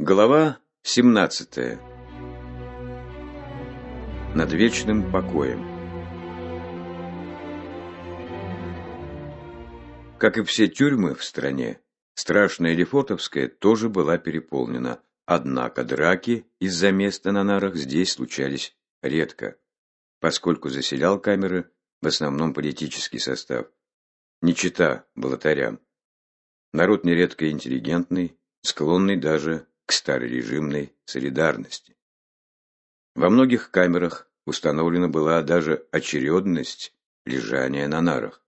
Глава 17. Над вечным покоем. Как и все тюрьмы в стране, страшная Лефортовская тоже была переполнена, однако драки из-за места на нарах здесь случались редко, поскольку заселял камеры в основном политический состав, не чита болотарям. Народ нередко интеллигентный, склонный даже к старорежимной солидарности. Во многих камерах установлена была даже очередность лежания на нарах.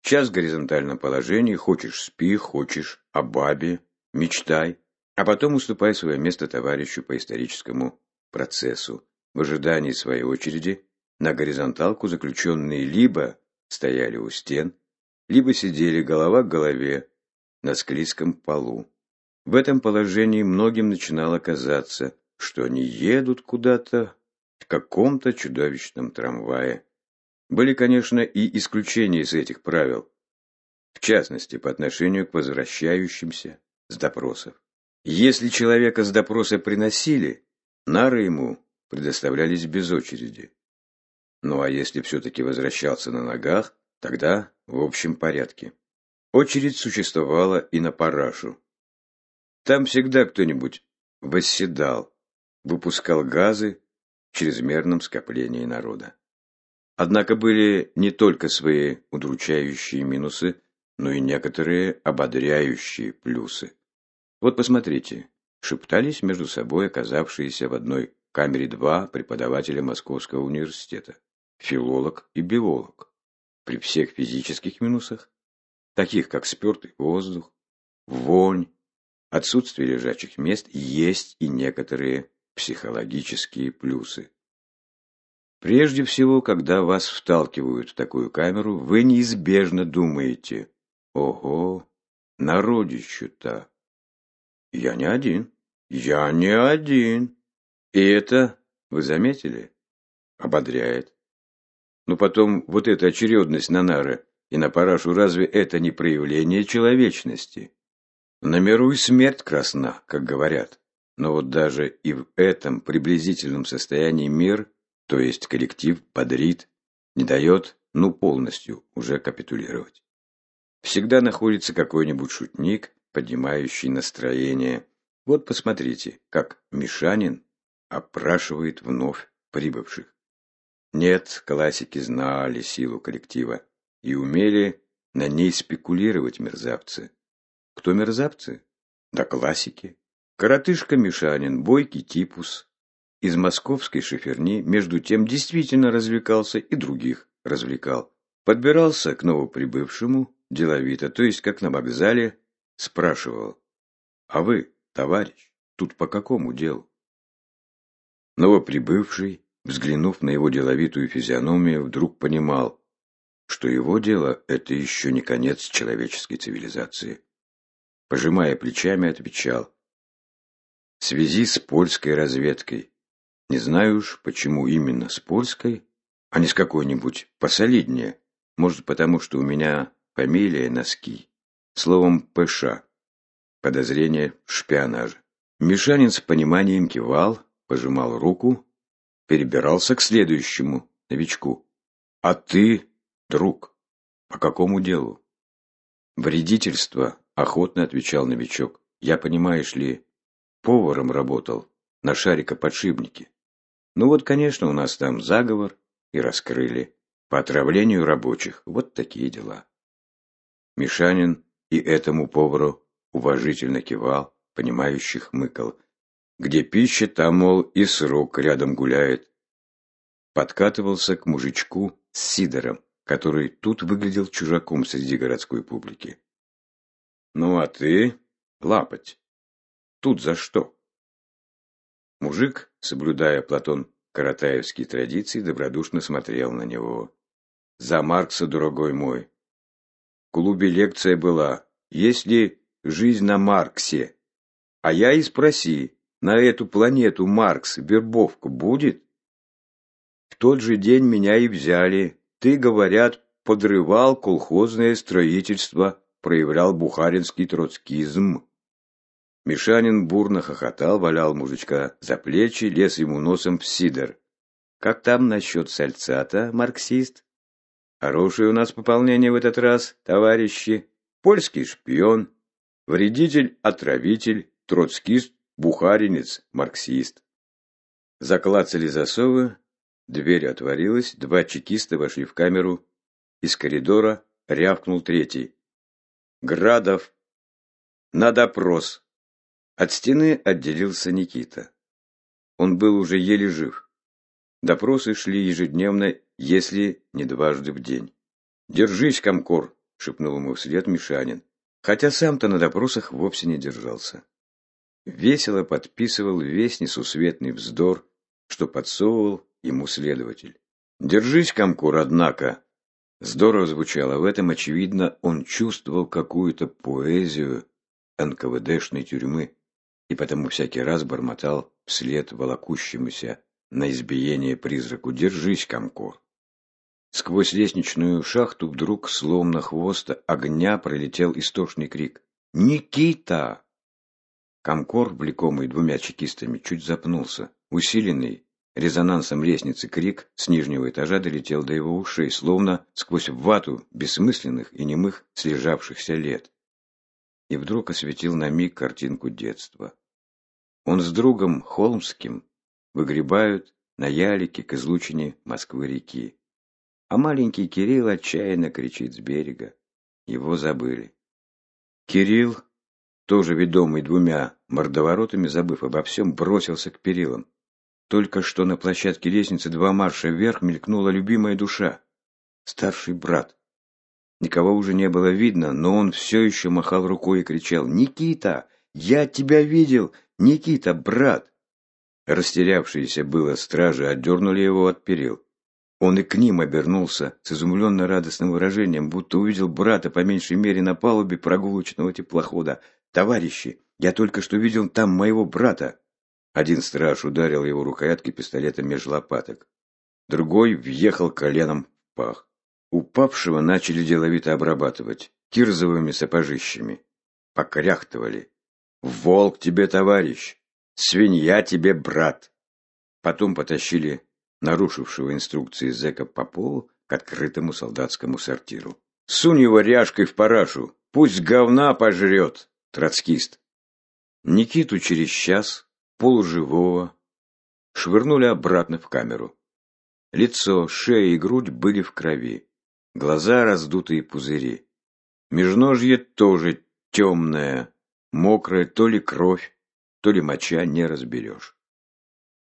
Час в горизонтальном положении, хочешь спи, хочешь о бабе, мечтай, а потом уступай свое место товарищу по историческому процессу. В ожидании своей очереди на горизонталку заключенные либо стояли у стен, либо сидели голова к голове на склизком полу. В этом положении многим начинало казаться, что они едут куда-то в каком-то чудовищном трамвае. Были, конечно, и исключения из этих правил, в частности, по отношению к возвращающимся с допросов. Если человека с допроса приносили, нары ему предоставлялись без очереди. Ну а если все-таки возвращался на ногах, тогда в общем порядке. Очередь существовала и на парашу. Там всегда кто-нибудь восседал, выпускал газы в чрезмерном скоплении народа. Однако были не только свои удручающие минусы, но и некоторые ободряющие плюсы. Вот посмотрите, шептались между собой оказавшиеся в одной камере два преподавателя Московского университета, филолог и биолог. При всех физических минусах, таких как спертый воздух, вонь, отсутствие лежачих мест есть и некоторые психологические плюсы. Прежде всего, когда вас вталкивают в такую камеру, вы неизбежно думаете «Ого, народищу-то!» Я не один. Я не один. И это, вы заметили, ободряет. Но потом вот эта очередность на нары и на парашу, разве это не проявление человечности? На миру и смерть красна, как говорят. Но вот даже и в этом приблизительном состоянии мир, то есть коллектив, подрит, не дает, ну, полностью уже капитулировать. Всегда находится какой-нибудь шутник, поднимающий настроение. Вот посмотрите, как Мишанин опрашивает вновь прибывших. Нет, классики знали силу коллектива и умели на ней спекулировать мерзавцы. Кто мерзавцы? Да классики. Коротышка Мишанин, бойкий типус. Из московской шиферни, между тем, действительно развлекался и других развлекал. Подбирался к новоприбывшему деловито, то есть как на вокзале, спрашивал. «А вы, товарищ, тут по какому делу?» Новоприбывший, взглянув на его деловитую физиономию, вдруг понимал, что его дело – это еще не конец человеческой цивилизации пожимая плечами, отвечал. В связи с польской разведкой. Не знаю уж, почему именно с польской, а не с какой-нибудь посолиднее. Может, потому что у меня фамилия Носки. Словом, ПШ. Подозрение в шпионаже. Мишанин с пониманием кивал, пожимал руку, перебирался к следующему новичку. «А ты, друг, по какому делу?» «Вредительство Охотно отвечал новичок. Я, понимаешь ли, поваром работал на шарикоподшипнике. Ну вот, конечно, у нас там заговор и раскрыли. По отравлению рабочих. Вот такие дела. Мишанин и этому повару уважительно кивал, понимающих мыкал. Где пища, там, мол, и срок рядом гуляет. Подкатывался к мужичку с Сидором, который тут выглядел чужаком среди городской публики. Ну а ты, лапоть, тут за что? Мужик, соблюдая Платон каратаевские традиции, добродушно смотрел на него. За Маркса, дорогой мой. В клубе лекция была «Есть ли жизнь на Марксе?» А я и спроси, на эту планету Маркс вербовка будет? В тот же день меня и взяли. Ты, говорят, подрывал колхозное строительство проявлял бухаринский троцкизм. Мишанин бурно хохотал, валял мужичка за плечи, лез ему носом в сидор. «Как там насчет сальца-то, марксист?» «Хорошее у нас пополнение в этот раз, товарищи. Польский шпион, вредитель, отравитель, троцкист, бухаринец, марксист». Заклацали засовы, дверь отворилась, два чекиста вошли в камеру. Из коридора рявкнул третий. «Градов! На допрос!» От стены отделился Никита. Он был уже еле жив. Допросы шли ежедневно, если не дважды в день. «Держись, комкор!» — шепнул ему вслед Мишанин, хотя сам-то на допросах вовсе не держался. Весело подписывал весь несусветный вздор, что подсовывал ему следователь. «Держись, комкор, однако!» Здорово звучало. В этом, очевидно, он чувствовал какую-то поэзию НКВДшной тюрьмы и потому всякий раз бормотал вслед волокущемуся на избиение призраку «Держись, комкор!». Сквозь лестничную шахту вдруг, сломно хвоста огня, пролетел истошный крик «Никита!». Комкор, влекомый двумя чекистами, чуть запнулся. Усиленный резонансом лестницы крик с нижнего этажа долетел до его ушей, словно сквозь вату бессмысленных и немых слежавшихся лет и вдруг осветил на миг картинку детства. Он с другом Холмским выгребают на ялике к излучине Москвы-реки. А маленький Кирилл отчаянно кричит с берега. Его забыли. Кирилл, тоже ведомый двумя мордоворотами, забыв обо всем, бросился к перилам. Только что на площадке лестницы два марша вверх мелькнула любимая душа. Старший брат. Никого уже не было видно, но он все еще махал рукой и кричал «Никита! Я тебя видел! Никита, брат!» Растерявшиеся было стражи отдернули его от перил. Он и к ним обернулся с изумленно радостным выражением, будто увидел брата по меньшей мере на палубе прогулочного теплохода. «Товарищи, я только что видел там моего брата!» Один страж ударил его рукояткой пистолета меж лопаток. Другой въехал коленом в пах. Упавшего начали деловито обрабатывать кирзовыми сапожищами. Покряхтывали. «Волк тебе, товарищ! Свинья тебе, брат!» Потом потащили нарушившего инструкции зэка по полу к открытому солдатскому сортиру. «Сунь его ряжкой в парашу! Пусть говна пожрет!» Троцкист. Никиту через час, полуживого, швырнули обратно в камеру. Лицо, шея и грудь были в крови глаза раздутые пузыри. Межножье тоже темное, мокрое, то ли кровь, то ли моча, не разберешь.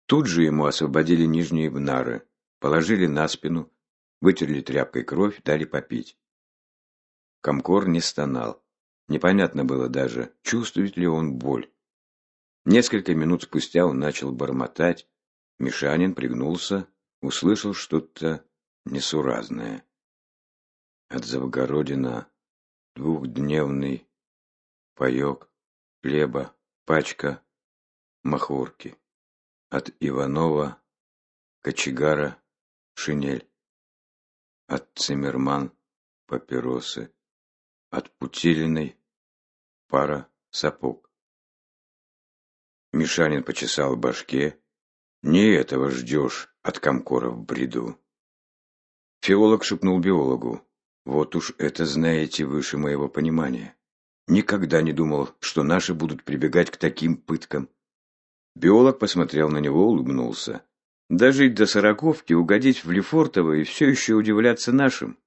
Тут же ему освободили нижние нары, положили на спину, вытерли тряпкой кровь, дали попить. Комкор не стонал. Непонятно было даже, чувствует ли он боль. Несколько минут спустя он начал бормотать. Мишанин пригнулся, услышал что-то несуразное от Завгородина двухдневный паёк, хлеба, пачка, махорки. От Иванова, кочегара, шинель. От Циммерман, папиросы. От Путилиной, пара сапог. Мишанин почесал в башке. Не этого ждешь от комкора в бреду. Филолог шепнул биологу. Вот уж это знаете выше моего понимания. Никогда не думал, что наши будут прибегать к таким пыткам. Биолог посмотрел на него, улыбнулся. Дожить до сороковки, угодить в Лефортово и все еще удивляться нашим.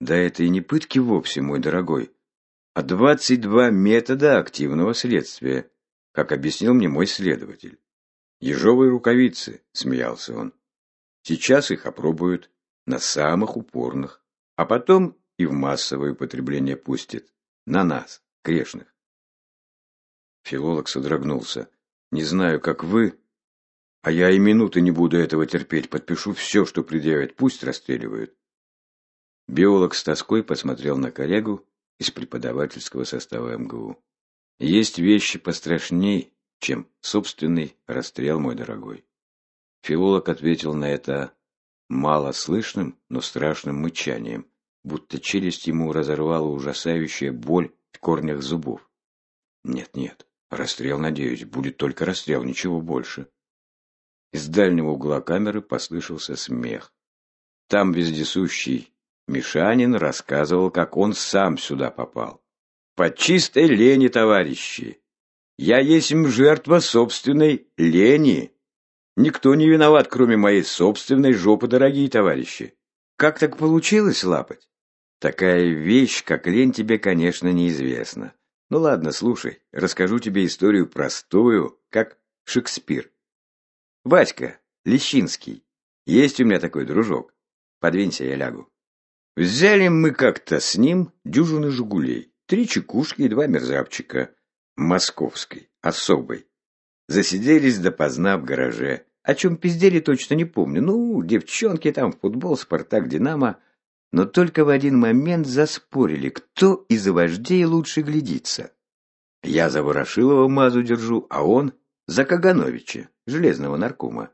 Да это и не пытки вовсе, мой дорогой, а двадцать два метода активного следствия, как объяснил мне мой следователь. Ежовые рукавицы, смеялся он. Сейчас их опробуют на самых упорных а потом и в массовое употребление пустит. На нас, грешных. Филолог содрогнулся. Не знаю, как вы, а я и минуты не буду этого терпеть. Подпишу все, что предъявят. Пусть расстреливают. Биолог с тоской посмотрел на коллегу из преподавательского состава МГУ. Есть вещи пострашней, чем собственный расстрел, мой дорогой. Филолог ответил на это мало слышным, но страшным мычанием, будто челюсть ему разорвала ужасающая боль в корнях зубов. Нет-нет, расстрел, надеюсь, будет только расстрел, ничего больше. Из дальнего угла камеры послышался смех. Там вездесущий Мишанин рассказывал, как он сам сюда попал. По чистой лени, товарищи. Я есть жертва собственной лени. Никто не виноват, кроме моей собственной жопы, дорогие товарищи. Как так получилось лапать? Такая вещь, как лень, тебе, конечно, неизвестна. Ну ладно, слушай, расскажу тебе историю простую, как Шекспир. Васька, Лещинский. Есть у меня такой дружок. Подвинься, я лягу. Взяли мы как-то с ним дюжины «Жигулей». Три чекушки и два мерзавчика. Московской, особой. Засиделись допоздна в гараже. О чем пиздели, точно не помню. Ну, девчонки там, футбол, Спартак, Динамо. Но только в один момент заспорили, кто из вождей лучше глядится. Я за Ворошилова мазу держу, а он за Кагановича, железного наркома.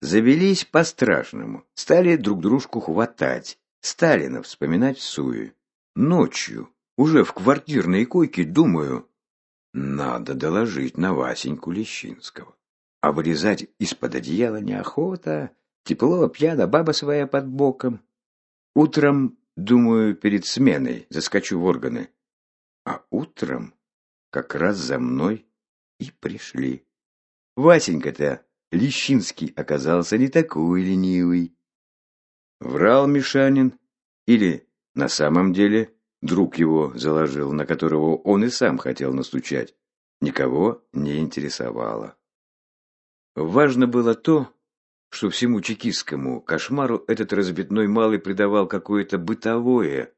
Завелись по-страшному, стали друг дружку хватать, Сталина вспоминать в суе. Ночью, уже в квартирной койке, думаю, надо доложить на Васеньку Лещинского. А вырезать из-под одеяла неохота, тепло, пьяно, баба своя под боком. Утром, думаю, перед сменой заскочу в органы. А утром как раз за мной и пришли. Васенька-то Лещинский оказался не такой ленивый. Врал Мишанин или на самом деле друг его заложил, на которого он и сам хотел настучать, никого не интересовало. Важно было то, что всему чекистскому кошмару этот разбитной малый придавал какое-то бытовое,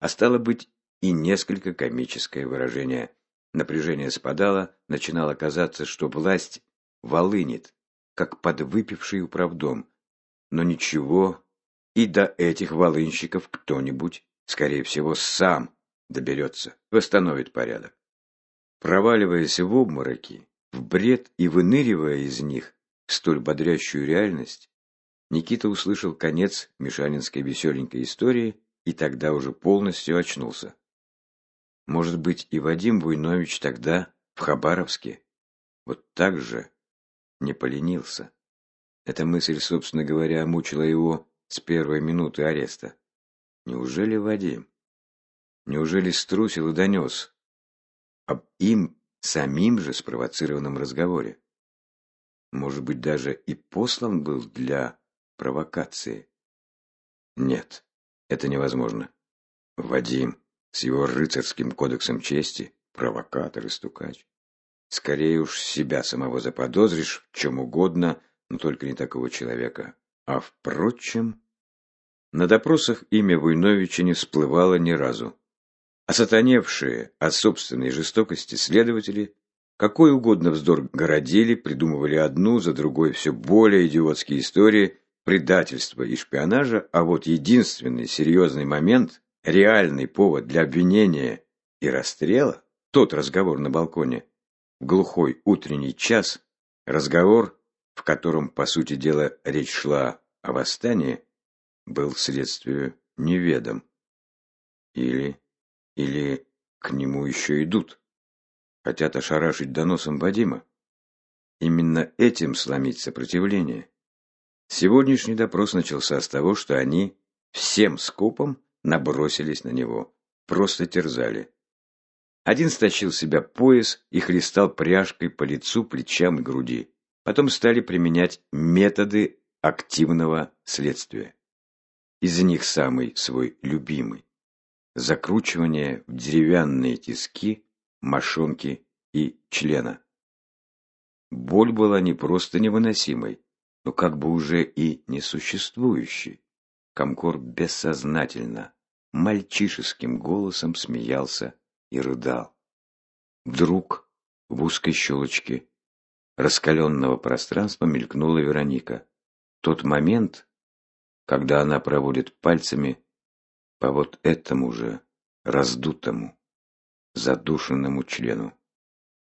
а стало быть и несколько комическое выражение. Напряжение спадало, начинало казаться, что власть волынет, как подвыпивший управдом. Но ничего, и до этих волынщиков кто-нибудь, скорее всего, сам доберется, восстановит порядок. Проваливаясь в обмороки, в бред и выныривая из них, столь бодрящую реальность, Никита услышал конец Мишанинской веселенькой истории и тогда уже полностью очнулся. Может быть, и Вадим Буйнович тогда, в Хабаровске, вот так же не поленился. Эта мысль, собственно говоря, мучила его с первой минуты ареста. Неужели Вадим? Неужели струсил и донес об им самим же спровоцированном разговоре? Может быть, даже и послан был для провокации? Нет, это невозможно. Вадим с его рыцарским кодексом чести, провокатор и стукач. Скорее уж себя самого заподозришь в чем угодно, но только не такого человека. А впрочем, на допросах имя Войновича не всплывало ни разу. А сатаневшие от собственной жестокости следователи какой угодно вздор городили, придумывали одну за другой все более идиотские истории предательства и шпионажа, а вот единственный серьезный момент, реальный повод для обвинения и расстрела, тот разговор на балконе, глухой утренний час, разговор, в котором, по сути дела, речь шла о восстании, был следствию неведом. Или, или к нему еще идут. Хотят ошарашить доносом Вадима. Именно этим сломить сопротивление. Сегодняшний допрос начался с того, что они всем скопом набросились на него, просто терзали. Один стащил себя пояс и хлестал пряжкой по лицу, плечам и груди. Потом стали применять методы активного следствия. Из них самый свой любимый. Закручивание в деревянные тиски мошонки и члена. Боль была не просто невыносимой, но как бы уже и несуществующей. Комкор бессознательно, мальчишеским голосом смеялся и рыдал. Вдруг в узкой щелочке раскаленного пространства мелькнула Вероника. Тот момент, когда она проводит пальцами по вот этому же раздутому, задушенному члену.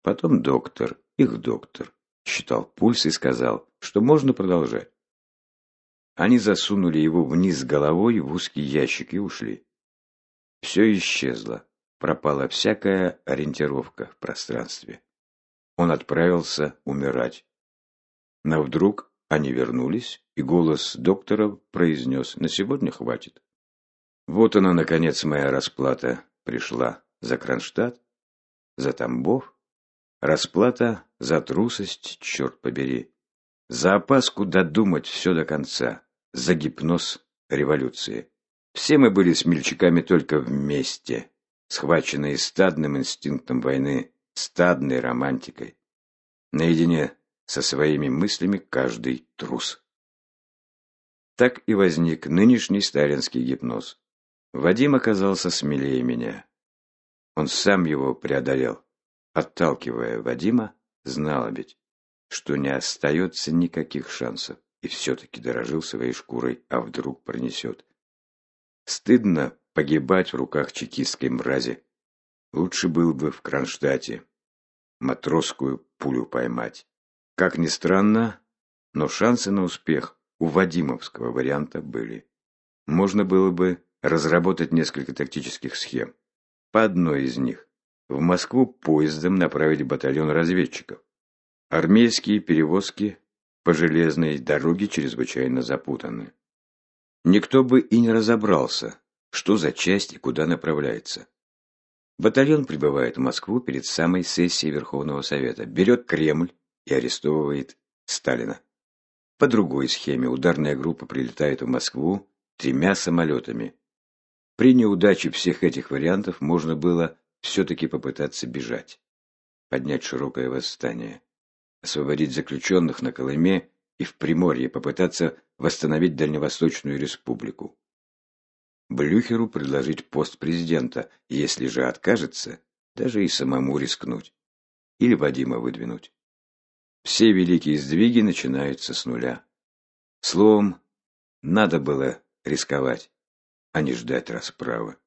Потом доктор, их доктор, считал пульс и сказал, что можно продолжать. Они засунули его вниз головой в узкий ящик и ушли. Все исчезло. пропала всякая ориентировка в пространстве. Он отправился умирать. Но вдруг они вернулись, и голос доктора произнес «На сегодня хватит». Вот она, наконец, моя расплата пришла за Кронштадт, за Тамбов, расплата за трусость, черт побери, за опаску додумать все до конца, за гипноз революции. Все мы были смельчаками только вместе, схваченные стадным инстинктом войны, стадной романтикой. Наедине со своими мыслями каждый трус. Так и возник нынешний сталинский гипноз. Вадим оказался смелее меня. Он сам его преодолел. Отталкивая Вадима, знал ведь, что не остается никаких шансов, и все-таки дорожил своей шкурой, а вдруг пронесет. Стыдно погибать в руках чекистской мрази. Лучше было бы в Кронштадте матросскую пулю поймать. Как ни странно, но шансы на успех у Вадимовского варианта были. Можно было бы разработать несколько тактических схем. По одной из них в Москву поездом направить батальон разведчиков. Армейские перевозки по железной дороге чрезвычайно запутаны. Никто бы и не разобрался, что за часть и куда направляется. Батальон прибывает в Москву перед самой сессией Верховного Совета, берет Кремль и арестовывает Сталина. По другой схеме ударная группа прилетает в Москву тремя самолетами. При неудаче всех этих вариантов можно было все-таки попытаться бежать, поднять широкое восстание, освободить заключенных на Колыме и в Приморье, попытаться восстановить Дальневосточную республику. Блюхеру предложить пост президента, если же откажется, даже и самому рискнуть. Или Вадима выдвинуть. Все великие сдвиги начинаются с нуля. Словом, надо было рисковать, а не ждать расправы.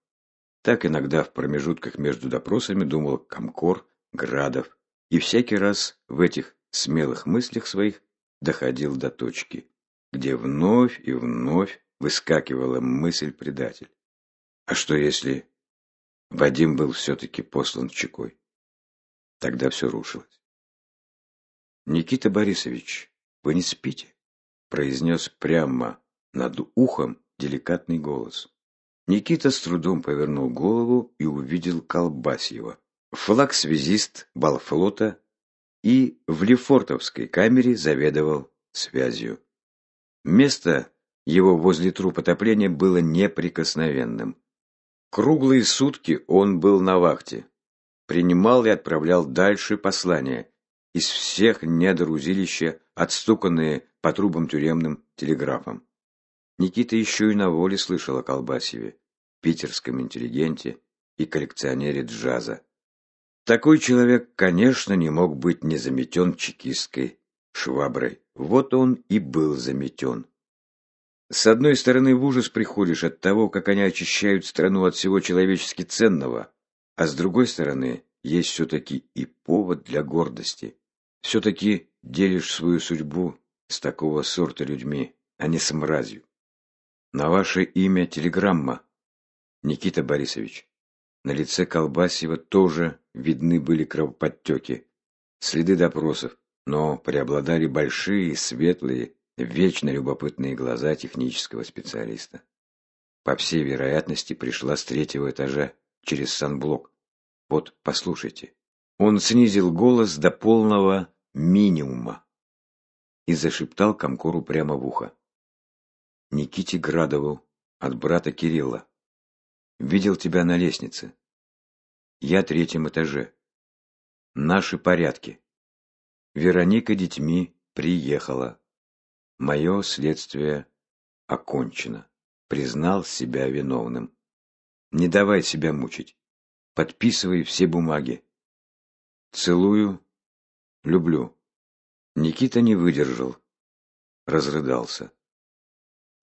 Так иногда в промежутках между допросами думал Комкор, Градов, и всякий раз в этих смелых мыслях своих доходил до точки, где вновь и вновь выскакивала мысль предатель. А что если Вадим был все-таки послан Чекой? Тогда все рушилось. «Никита Борисович, вы не спите?» произнес прямо над ухом деликатный голос. Никита с трудом повернул голову и увидел Колбасьева. Флаг-связист Балфлота и в Лефортовской камере заведовал связью. Место его возле трупа отопления было неприкосновенным. Круглые сутки он был на вахте. Принимал и отправлял дальше послания из всех недр узилища, отстуканные по трубам тюремным телеграфом. Никита еще и на воле слышал о Колбасеве, питерском интеллигенте и коллекционере джаза. Такой человек, конечно, не мог быть не заметен чекистской шваброй. Вот он и был заметен. С одной стороны, в ужас приходишь от того, как они очищают страну от всего человечески ценного, а с другой стороны, есть все-таки и повод для гордости. Все-таки делишь свою судьбу с такого сорта людьми, а не с мразью. На ваше имя телеграмма, Никита Борисович. На лице Колбасева тоже видны были кровоподтеки, следы допросов, но преобладали большие, светлые, вечно любопытные глаза технического специалиста. По всей вероятности, пришла с третьего этажа, через санблок. Вот, послушайте. Он снизил голос до полного минимума и зашептал Комкору прямо в ухо. Никите Градову от брата Кирилла. Видел тебя на лестнице. Я третьем этаже. Наши порядки. Вероника детьми приехала. Мое следствие окончено. Признал себя виновным. Не давай себя мучить. Подписывай все бумаги. Целую. Люблю. Никита не выдержал. Разрыдался.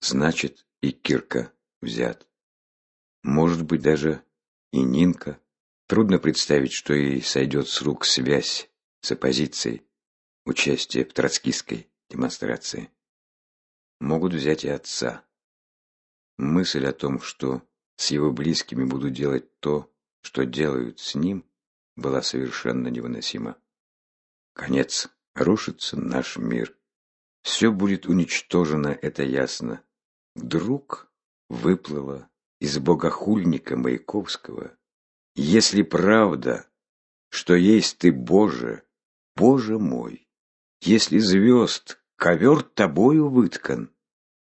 Значит, и Кирка взят. Может быть, даже и Нинка. Трудно представить, что ей сойдет с рук связь с оппозицией, участие в троцкистской демонстрации могут взять и отца. Мысль о том, что с его близкими буду делать то, что делают с ним, была совершенно невыносима. Конец. Рушится наш мир. Все будет уничтожено, это ясно. Вдруг выплыло из богохульника Маяковского. Если правда, что есть ты, Боже, Боже мой, если звезд ковер тобою выткан,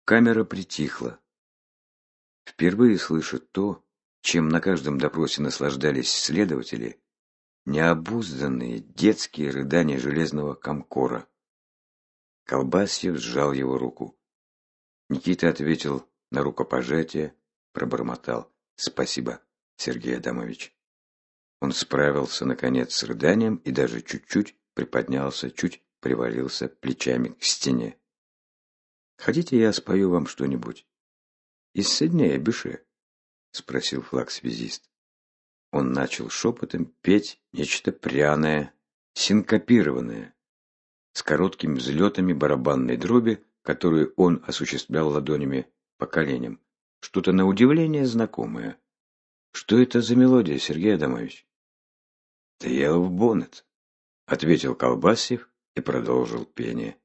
камера притихла. Впервые слышит то, чем на каждом допросе наслаждались следователи, необузданные детские рыдания железного комкора. Колбасьев сжал его руку. Никита ответил на рукопожатие, пробормотал «Спасибо, Сергей Адамович». Он справился, наконец, с рыданием и даже чуть-чуть приподнялся, чуть привалился плечами к стене. «Хотите, я спою вам что-нибудь?» «Из Сиднея, Бюше?» — спросил флаг-связист. Он начал шепотом петь нечто пряное, синкопированное, с короткими взлетами барабанной дроби, которую он осуществлял ладонями по коленям. Что-то на удивление знакомое. Что это за мелодия, Сергей Адамович? «The Yellow Bonnet», — ответил Колбасев и продолжил пение.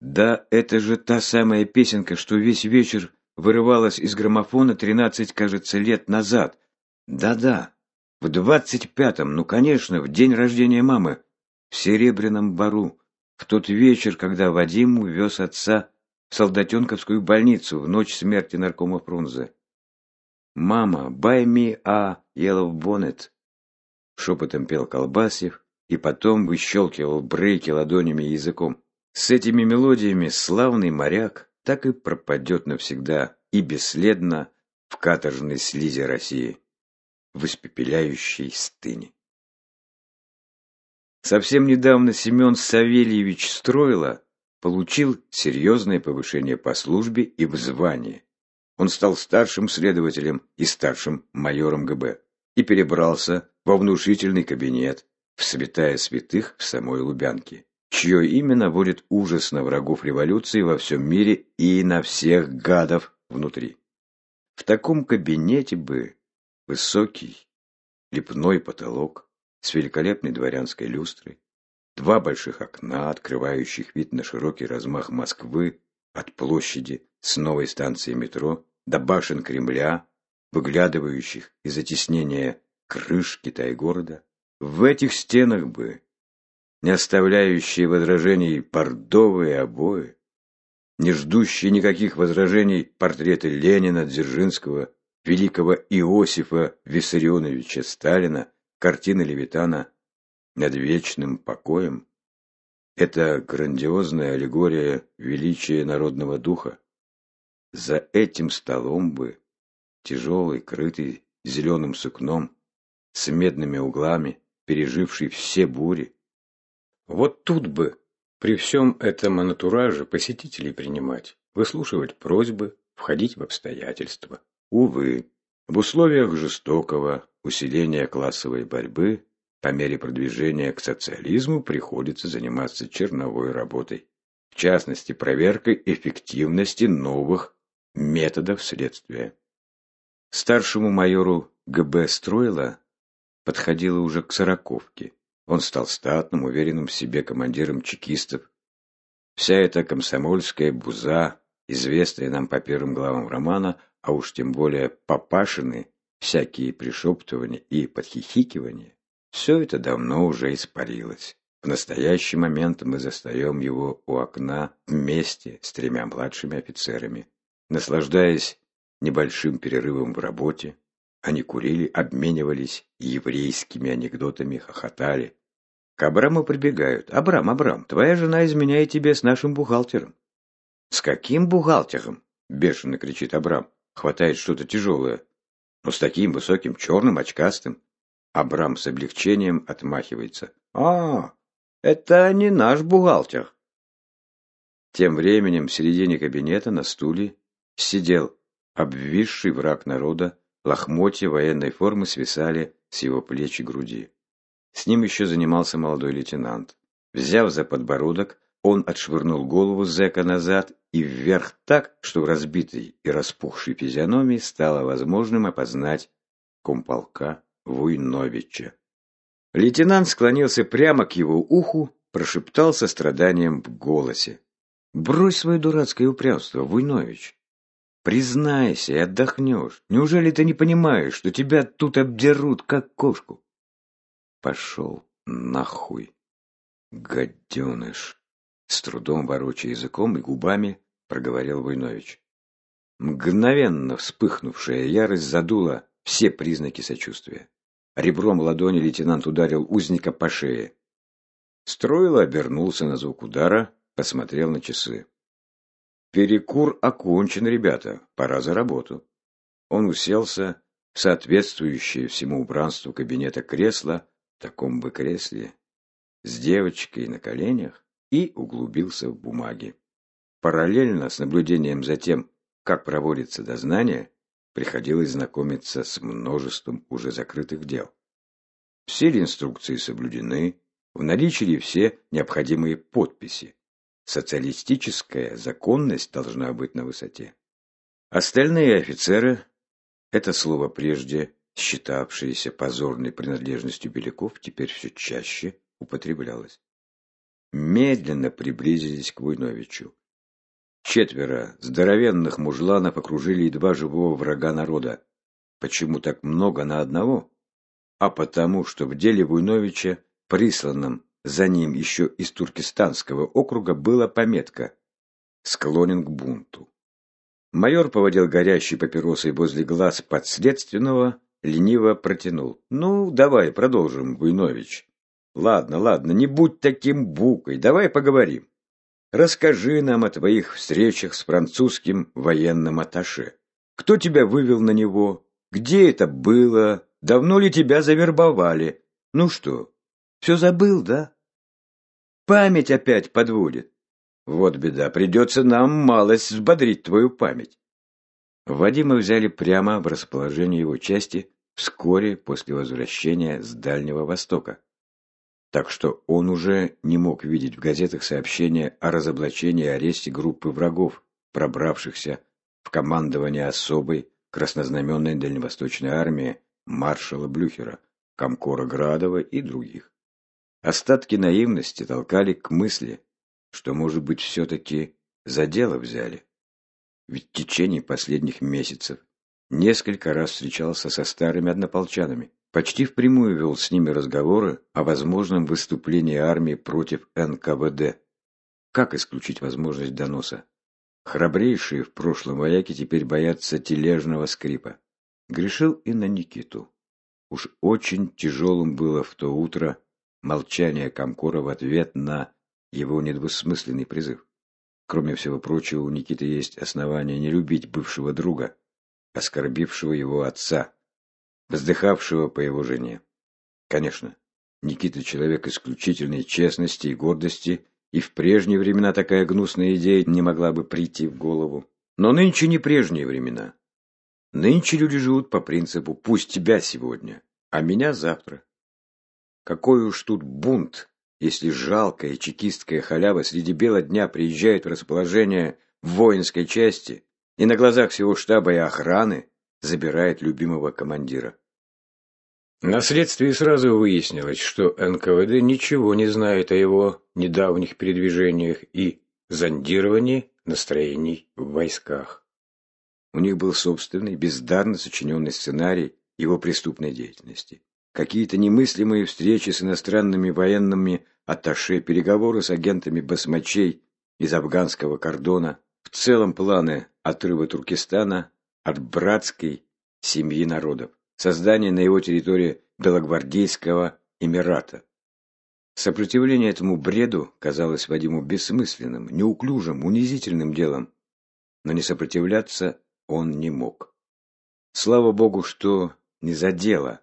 «Да, это же та самая песенка, что весь вечер вырывалась из граммофона тринадцать, кажется, лет назад. Да-да, в двадцать пятом, ну, конечно, в день рождения мамы, в Серебряном Бару, в тот вечер, когда Вадим увез отца в Солдатенковскую больницу в ночь смерти наркома Фрунзе. «Мама, buy me a yellow bonnet», — шепотом пел Колбасев и потом выщелкивал брейки ладонями и языком. С этими мелодиями славный моряк так и пропадет навсегда и бесследно в каторжной слизи России в испепеляющей стыне. Совсем недавно Семен Савельевич Стройло получил серьезное повышение по службе и в звании. Он стал старшим следователем и старшим майором ГБ и перебрался во внушительный кабинет в святая святых в самой Лубянке, чье имя наводит ужас на врагов революции во всем мире и на всех гадов внутри. В таком кабинете бы Высокий, лепной потолок с великолепной дворянской люстрой, два больших окна, открывающих вид на широкий размах Москвы от площади с новой станции метро до башен Кремля, выглядывающих из затеснения крыш Китай-города. В этих стенах бы, не оставляющие возражений бордовые обои, не ждущие никаких возражений портреты Ленина, Дзержинского великого Иосифа Виссарионовича Сталина, картина Левитана над вечным покоем. Это грандиозная аллегория величия народного духа. За этим столом бы, тяжелый, крытый зеленым сукном, с медными углами, переживший все бури. Вот тут бы, при всем этом антураже, посетителей принимать, выслушивать просьбы, входить в обстоятельства. Увы, в условиях жестокого усиления классовой борьбы по мере продвижения к социализму приходится заниматься черновой работой, в частности, проверкой эффективности новых методов следствия. Старшему майору ГБ Строила подходило уже к сороковке. Он стал статным, уверенным в себе командиром чекистов. Вся эта комсомольская буза, известная нам по первым главам романа, а уж тем более папашины, всякие пришептывания и подхихикивания, все это давно уже испарилось. В настоящий момент мы застаем его у окна вместе с тремя младшими офицерами. Наслаждаясь небольшим перерывом в работе, они курили, обменивались еврейскими анекдотами, хохотали. К Абраму прибегают. «Абрам, Абрам, твоя жена изменяет тебе с нашим бухгалтером». «С каким бухгалтером?» – бешено кричит Абрам хватает что-то тяжелое, но с таким высоким черным очкастым. Абрам с облегчением отмахивается. «А, это не наш бухгалтер». Тем временем в середине кабинета на стуле сидел обвисший враг народа, лохмотья военной формы свисали с его плеч и груди. С ним еще занимался молодой лейтенант. Взяв за подбородок, он отшвырнул голову зэка назад и вверх так, что в разбитой и распухшей физиономии стало возможным опознать комполка Вуйновича. Лейтенант склонился прямо к его уху, прошептал со страданием в голосе. «Брось свое дурацкое упрямство, Вуйнович. Признайся и отдохнешь. Неужели ты не понимаешь, что тебя тут обдерут, как кошку?» «Пошел нахуй, гаденыш!» С трудом ворочая языком и губами, проговорил Войнович. Мгновенно вспыхнувшая ярость задула все признаки сочувствия. Ребром ладони лейтенант ударил узника по шее. Строило обернулся на звук удара, посмотрел на часы. Перекур окончен, ребята, пора за работу. Он уселся в соответствующее всему убранству кабинета кресло, в таком бы кресле, с девочкой на коленях, и углубился в бумаги. Параллельно с наблюдением за тем, как проводится дознание, приходилось знакомиться с множеством уже закрытых дел. Все инструкции соблюдены, в наличии ли все необходимые подписи. Социалистическая законность должна быть на высоте. Остальные офицеры, это слово прежде считавшееся позорной принадлежностью Беляков, теперь все чаще употреблялось. Медленно приблизились к Войновичу. Четверо здоровенных мужланов окружили едва живого врага народа. Почему так много на одного? А потому, что в деле Вуйновича, присланном за ним еще из Туркестанского округа, была пометка «Склонен к бунту». Майор поводил горящей папиросой возле глаз подследственного, лениво протянул. «Ну, давай продолжим, Вуйнович». «Ладно, ладно, не будь таким букой, давай поговорим». Расскажи нам о твоих встречах с французским военным атташе. Кто тебя вывел на него? Где это было? Давно ли тебя завербовали? Ну что, все забыл, да? Память опять подводит. Вот беда, придется нам малость взбодрить твою память. Вадима взяли прямо в расположение его части вскоре после возвращения с Дальнего Востока так что он уже не мог видеть в газетах сообщения о разоблачении и аресте группы врагов, пробравшихся в командование особой краснознаменной дальневосточной армии маршала Блюхера, Комкора Градова и других. Остатки наивности толкали к мысли, что, может быть, все-таки за дело взяли. Ведь в течение последних месяцев несколько раз встречался со старыми однополчанами, почти впрямую вел с ними разговоры о возможном выступлении армии против НКВД. Как исключить возможность доноса? Храбрейшие в прошлом вояки теперь боятся тележного скрипа. Грешил и на Никиту. Уж очень тяжелым было в то утро молчание Комкора в ответ на его недвусмысленный призыв. Кроме всего прочего, у Никиты есть основания не любить бывшего друга, оскорбившего его отца, вздыхавшего по его жене. Конечно, Никита человек исключительной честности и гордости, и в прежние времена такая гнусная идея не могла бы прийти в голову. Но нынче не прежние времена. Нынче люди живут по принципу «пусть тебя сегодня, а меня завтра». Какой уж тут бунт, если жалкая чекистская халява среди бела дня приезжает в расположение в воинской части и на глазах всего штаба и охраны забирает любимого командира. На следствии сразу выяснилось, что НКВД ничего не знает о его недавних передвижениях и зондировании настроений в войсках. У них был собственный, бездарно сочиненный сценарий его преступной деятельности. Какие-то немыслимые встречи с иностранными военными атташе, переговоры с агентами басмачей из афганского кордона, в целом планы отрыва Туркестана от братской семьи народов, создание на его территории Белогвардейского Эмирата. Сопротивление этому бреду казалось Вадиму бессмысленным, неуклюжим, унизительным делом, но не сопротивляться он не мог. Слава богу, что не за дело,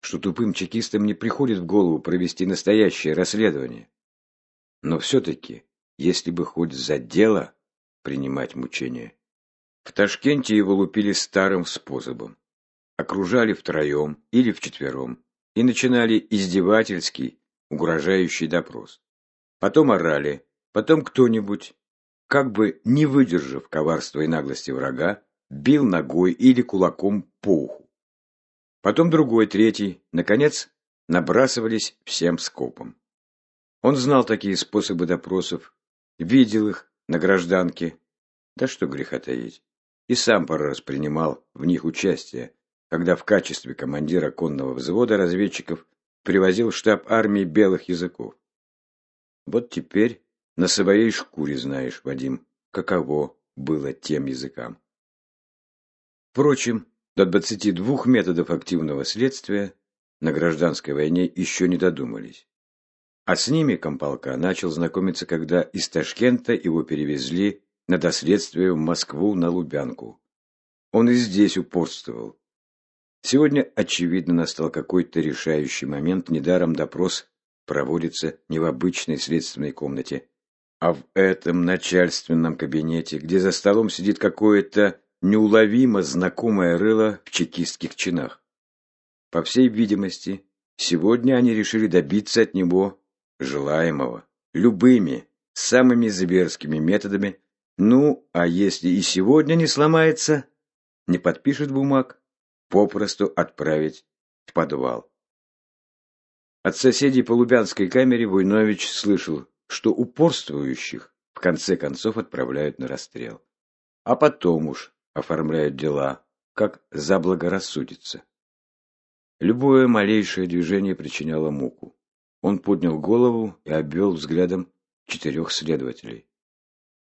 что тупым чекистам не приходит в голову провести настоящее расследование. Но все-таки, если бы хоть за дело принимать мучения, в Ташкенте его лупили старым способом. Окружали втроем или вчетвером и начинали издевательский, угрожающий допрос. Потом орали, потом кто-нибудь, как бы не выдержав коварства и наглости врага, бил ногой или кулаком по уху. Потом другой, третий, наконец, набрасывались всем скопом. Он знал такие способы допросов, видел их на гражданке, да что греха таить, и сам раз принимал в них участие, когда в качестве командира конного взвода разведчиков привозил штаб армии белых языков. Вот теперь на своей шкуре знаешь, Вадим, каково было тем языкам. Впрочем, до 22 методов активного следствия на гражданской войне еще не додумались. А с ними комполка начал знакомиться, когда из Ташкента его перевезли на доследствие в Москву на Лубянку. Он и здесь упорствовал. Сегодня, очевидно, настал какой-то решающий момент, недаром допрос проводится не в обычной следственной комнате, а в этом начальственном кабинете, где за столом сидит какое-то неуловимо знакомое рыло в чекистских чинах. По всей видимости, сегодня они решили добиться от него желаемого любыми, самыми зверскими методами. Ну, а если и сегодня не сломается, не подпишет бумаг, попросту отправить в подвал. От соседей по Лубянской камере Войнович слышал, что упорствующих в конце концов отправляют на расстрел. А потом уж оформляют дела, как заблагорассудится. Любое малейшее движение причиняло муку. Он поднял голову и обвел взглядом четырех следователей.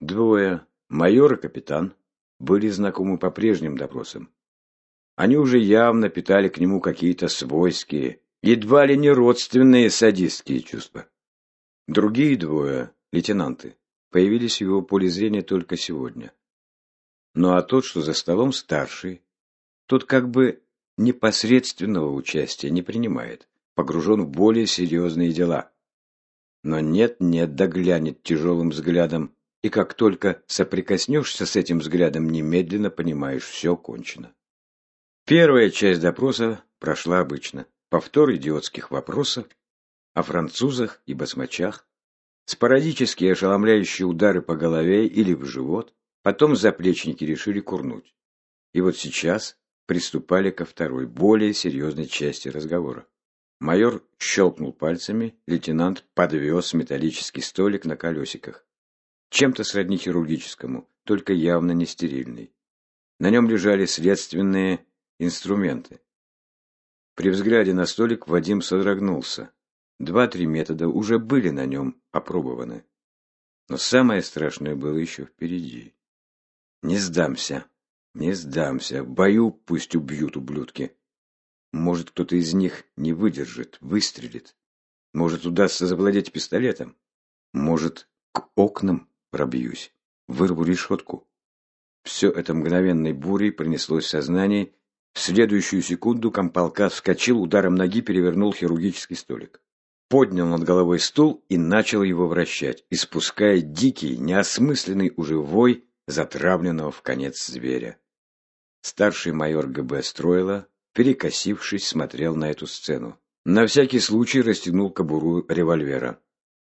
Двое, майор и капитан, были знакомы по прежним допросам. Они уже явно питали к нему какие-то свойские, едва ли не родственные садистские чувства. Другие двое, лейтенанты, появились в его поле зрения только сегодня. Ну а тот, что за столом старший, тот как бы непосредственного участия не принимает погружен в более серьезные дела. Но нет-нет, доглянет тяжелым взглядом, и как только соприкоснешься с этим взглядом, немедленно понимаешь, все кончено. Первая часть допроса прошла обычно. Повтор идиотских вопросов о французах и басмачах, спорадические ошеломляющие удары по голове или в живот, потом заплечники решили курнуть. И вот сейчас приступали ко второй, более серьезной части разговора. Майор щелкнул пальцами, лейтенант подвез металлический столик на колесиках. Чем-то сродни хирургическому, только явно не стерильный. На нем лежали следственные инструменты. При взгляде на столик Вадим содрогнулся. Два-три метода уже были на нем опробованы. Но самое страшное было еще впереди. Не сдамся, не сдамся, бою пусть убьют ублюдки. Может, кто-то из них не выдержит, выстрелит. Может, удастся завладеть пистолетом. Может, к окнам пробьюсь, вырву решетку. Все это мгновенной бурей пронеслось в сознании. В следующую секунду комполка вскочил, ударом ноги перевернул хирургический столик. Поднял над головой стул и начал его вращать, испуская дикий, неосмысленный уже вой затравленного в конец зверя. Старший майор ГБ Строила перекосившись, смотрел на эту сцену. На всякий случай расстегнул кобуру револьвера.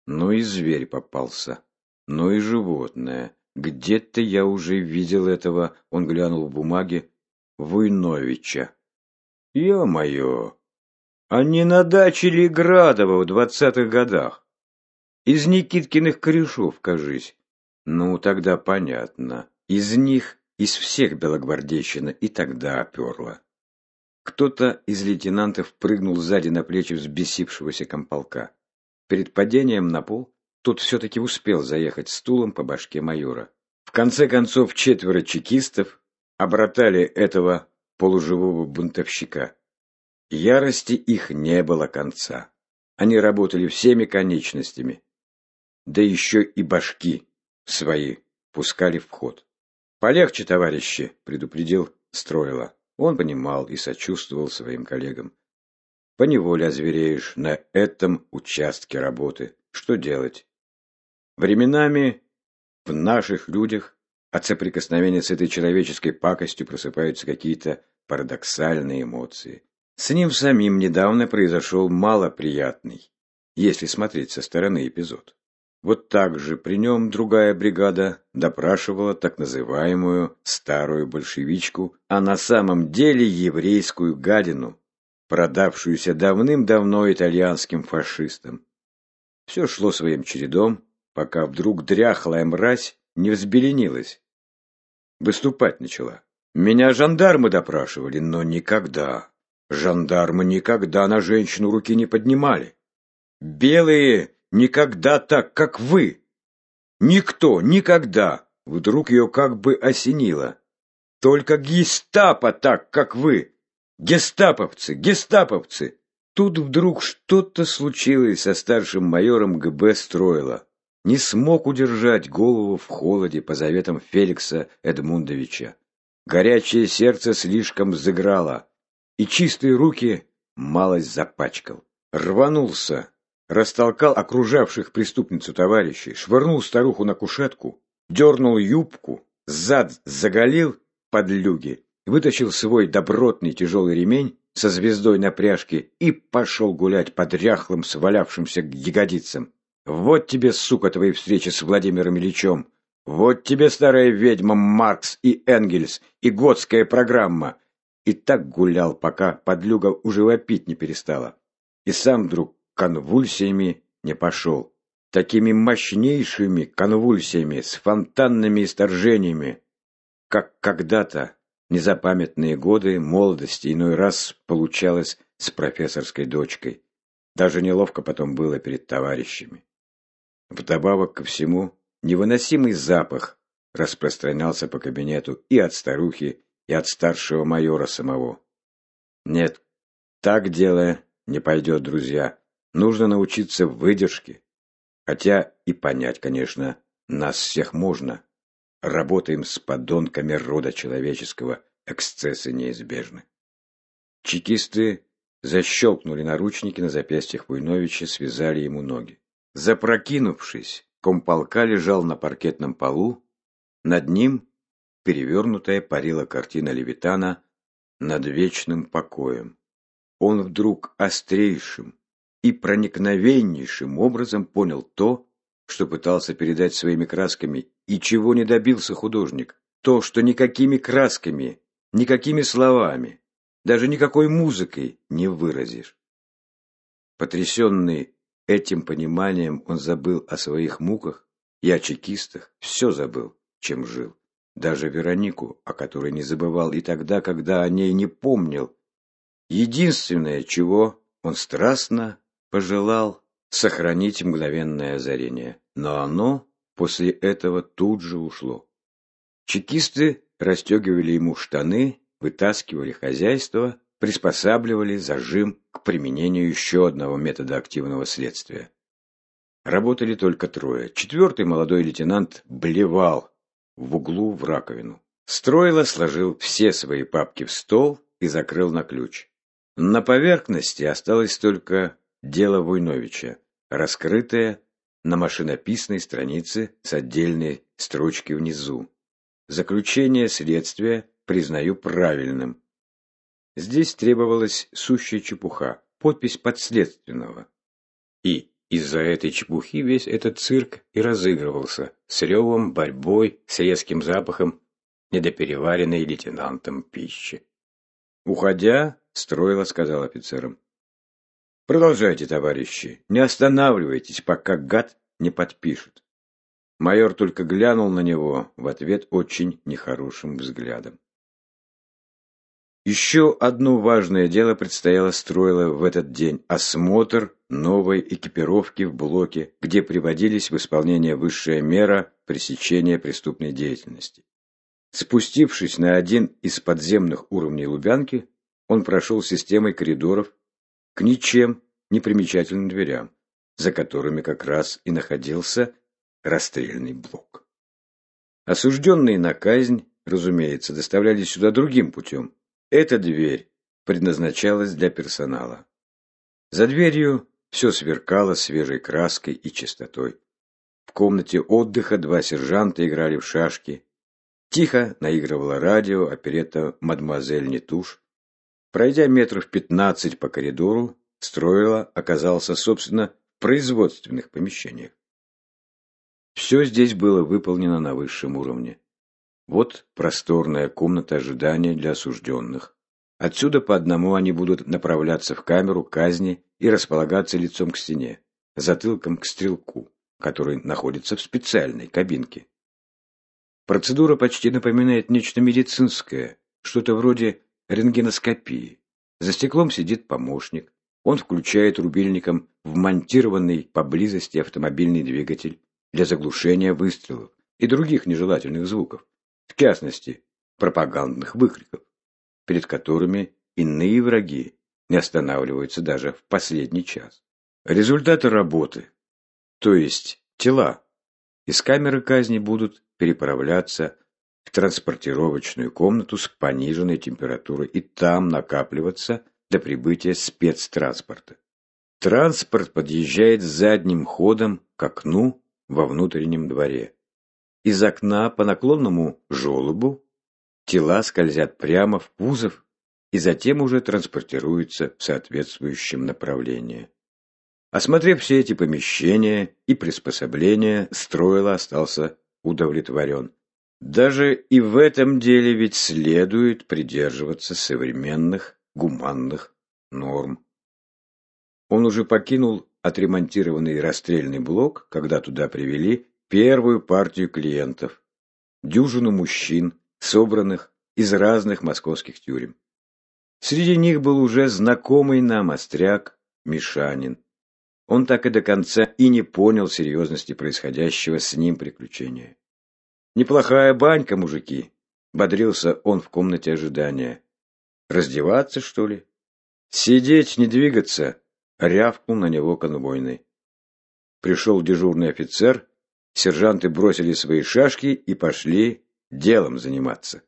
Ну и зверь попался. Ну и животное. Где-то я уже видел этого, он глянул в бумаги, Войновича. Ё-моё! А не на даче ли Градова в двадцатых годах? Из Никиткиных корешов, кажись. Ну, тогда понятно. Из них, из всех белогвардейщина и тогда оперла. Кто-то из лейтенантов прыгнул сзади на плечи взбесившегося комполка. Перед падением на пол тот все-таки успел заехать стулом по башке майора. В конце концов, четверо чекистов обратали этого полуживого бунтовщика. Ярости их не было конца. Они работали всеми конечностями. Да еще и башки свои пускали в ход. «Полегче, товарищи!» — предупредил Строила. Он понимал и сочувствовал своим коллегам. Поневоле озвереешь на этом участке работы. Что делать? Временами в наших людях от соприкосновения с этой человеческой пакостью просыпаются какие-то парадоксальные эмоции. С ним самим недавно произошел малоприятный, если смотреть со стороны эпизод. Вот так же при нем другая бригада допрашивала так называемую старую большевичку, а на самом деле еврейскую гадину, продавшуюся давным-давно итальянским фашистам. Все шло своим чередом, пока вдруг дряхлая мразь не взбеленилась. Выступать начала. Меня жандармы допрашивали, но никогда. Жандармы никогда на женщину руки не поднимали. Белые никогда так, как вы. Никто, никогда. Вдруг ее как бы осенило. Только гестапо так, как вы. Гестаповцы, гестаповцы. Тут вдруг что-то случилось со старшим майором ГБ Строила. Не смог удержать голову в холоде по заветам Феликса Эдмундовича. Горячее сердце слишком взыграло, и чистые руки малость запачкал. Рванулся, растолкал окружавших преступницу товарищей, швырнул старуху на кушетку, дернул юбку, зад заголил под люги, вытащил свой добротный тяжелый ремень со звездой на пряжке и пошел гулять под ряхлым свалявшимся ягодицам. Вот тебе, сука, твои встречи с Владимиром Ильичем. Вот тебе, старая ведьма, Маркс и Энгельс, и готская программа. И так гулял, пока подлюга уже вопить не перестала. И сам вдруг конвульсиями не пошел. Такими мощнейшими конвульсиями, с фонтанными исторжениями, как когда-то незапамятные годы молодости иной раз получалось с профессорской дочкой. Даже неловко потом было перед товарищами. Вдобавок ко всему, невыносимый запах распространялся по кабинету и от старухи, и от старшего майора самого. Нет, так дело не пойдет, друзья. Нужно научиться выдержке. Хотя и понять, конечно, нас всех можно. Работаем с подонками рода человеческого, эксцессы неизбежны. Чекисты защелкнули наручники на запястьях Войновича, связали ему ноги. Запрокинувшись, комполка лежал на паркетном полу, над ним перевернутая парила картина Левитана над вечным покоем. Он вдруг острейшим и проникновеннейшим образом понял то, что пытался передать своими красками и чего не добился художник. То, что никакими красками, никакими словами, даже никакой музыкой не выразишь. Потрясенный Этим пониманием он забыл о своих муках и о чекистах, все забыл, чем жил. Даже Веронику, о которой не забывал и тогда, когда о ней не помнил. Единственное, чего он страстно пожелал, сохранить мгновенное озарение. Но оно после этого тут же ушло. Чекисты расстегивали ему штаны, вытаскивали хозяйство, приспосабливали зажим к применению еще одного метода активного следствия. Работали только трое. Четвертый молодой лейтенант блевал в углу в раковину. Стройло сложил все свои папки в стол и закрыл на ключ. На поверхности осталось только дело Войновича, раскрытое на машинописной странице с отдельной строчкой внизу. Заключение следствия признаю правильным. Здесь требовалась сущая чепуха, подпись подследственного. И из-за этой чепухи весь этот цирк и разыгрывался с ревом, борьбой, с резким запахом недопереваренной лейтенантом пищи. Уходя, строило сказал офицерам. Продолжайте, товарищи, не останавливайтесь, пока гад не подпишет. Майор только глянул на него в ответ очень нехорошим взглядом. Еще одно важное дело предстояло строило в этот день – осмотр новой экипировки в блоке, где приводились в исполнение высшая мера пресечения преступной деятельности. Спустившись на один из подземных уровней Лубянки, он прошел системой коридоров к ничем не примечательным дверям, за которыми как раз и находился расстрельный блок. Осужденные на казнь, разумеется, доставлялись сюда другим путем, эта дверь предназначалась для персонала. За дверью все сверкало свежей краской и чистотой. В комнате отдыха два сержанта играли в шашки. Тихо наигрывало радио оперета «Мадемуазель Нетуш». Пройдя метров пятнадцать по коридору, строила оказался, собственно, в производственных помещениях. Все здесь было выполнено на высшем уровне. Вот просторная комната ожидания для осужденных. Отсюда по одному они будут направляться в камеру казни и располагаться лицом к стене, затылком к стрелку, который находится в специальной кабинке. Процедура почти напоминает нечто медицинское, что-то вроде рентгеноскопии. За стеклом сидит помощник. Он включает рубильником вмонтированный поблизости автомобильный двигатель для заглушения выстрелов и других нежелательных звуков, в частности, пропагандных выкриков, перед которыми иные враги не останавливаются даже в последний час. Результаты работы, то есть тела, из камеры казни будут переправляться в транспортировочную комнату с пониженной температурой и там накапливаться до прибытия спецтранспорта. Транспорт подъезжает задним ходом к окну во внутреннем дворе. Из окна по наклонному желобу тела скользят прямо в кузов и затем уже транспортируются в соответствующем направлении. Осмотрев все эти помещения и приспособления, Стройло остался удовлетворен. Даже и в этом деле ведь следует придерживаться современных гуманных норм. Он уже покинул отремонтированный расстрельный блок, когда туда привели первую партию клиентов, дюжину мужчин, собранных из разных московских тюрем. Среди них был уже знакомый нам остряк Мишанин. Он так и до конца и не понял серьезности происходящего с ним приключения. «Неплохая банька, мужики!» — бодрился он в комнате ожидания. «Раздеваться, что ли?» «Сидеть, не двигаться!» — рявкнул на него конвойный. Пришел дежурный офицер, сержанты бросили свои шашки и пошли делом заниматься.